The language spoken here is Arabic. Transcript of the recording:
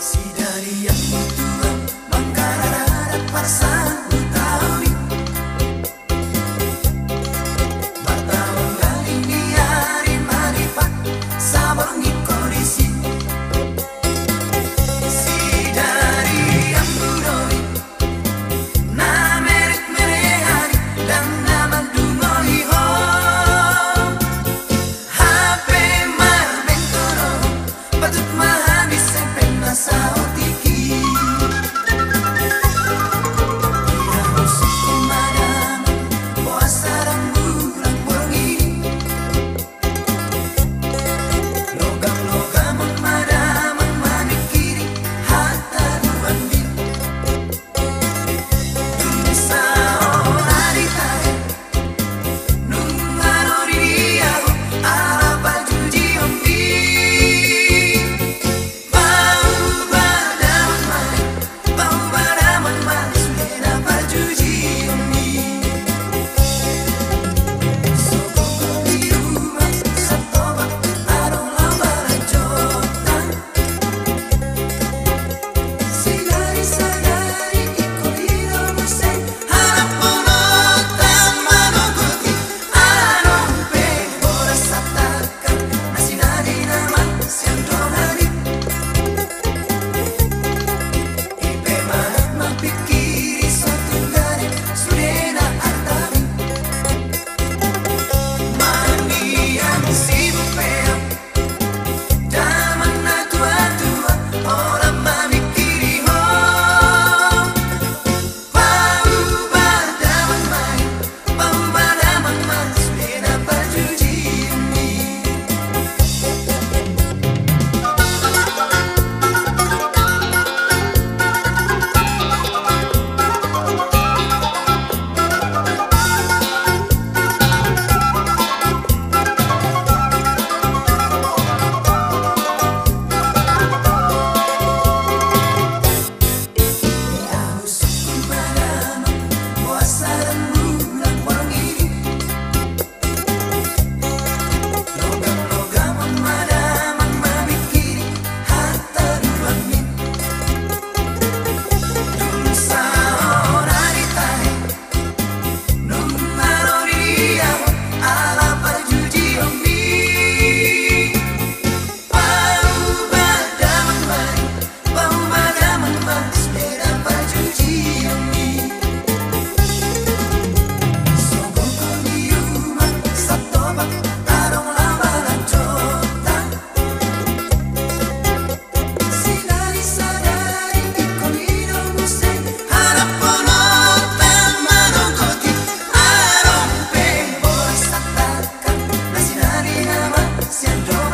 سيدانية siento.